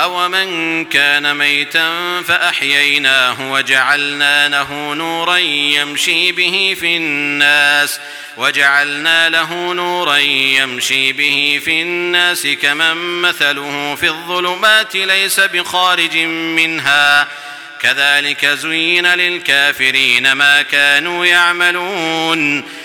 أو من كان ميتا فأحييناه وجعلنا له نورا يمشي به في الناس وجعلنا له نورا يمشي به في الناس كمن مثله في الظلمات ليس بخارج منها كذلك زين للكافرين ما كانوا يعملون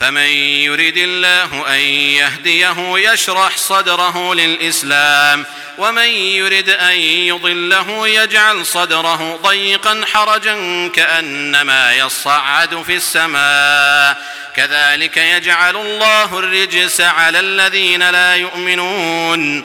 فمن يريد الله أن يهديه يشرح صدره للإسلام ومن يريد أن يضله يجعل صدره ضيقا حرجا كأنما يصعد في السماء. كذلك يجعل الله الرجس على الذين لا يؤمنون.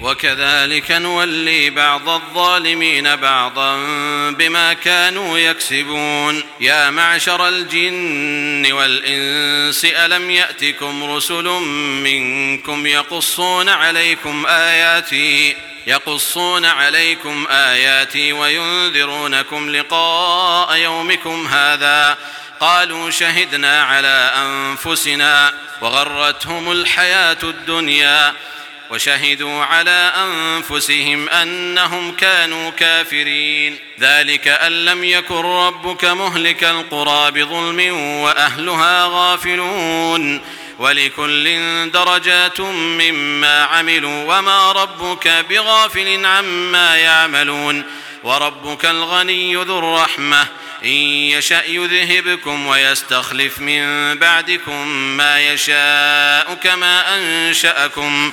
وكذلك نولي بعض الظالمين بعضا بما كانوا يكسبون. يا معشر الجن والإنس ألم يأتكم رسل منكم يقصون عليكم آياتي يقصون عليكم آياتي وينذرونكم لقاء يومكم هذا. قالوا شهدنا على أنفسنا وغرتهم الحياة الدنيا. وشهدوا على أنفسهم أنهم كانوا كافرين. ذلك أن لم يكن ربك مهلك القرى بظلم وأهلها غافلون. ولكل درجات مما عملوا وما ربك بغافل عما يعملون. وربك الغني ذو الرحمة. إن يشأ يذهبكم ويستخلف من بعدكم ما يشاء كما أنشأكم.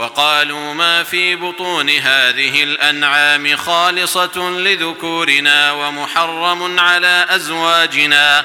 وقالوا ما في بطون هذه الأنعام خالصة لذكورنا ومحرم على أزواجنا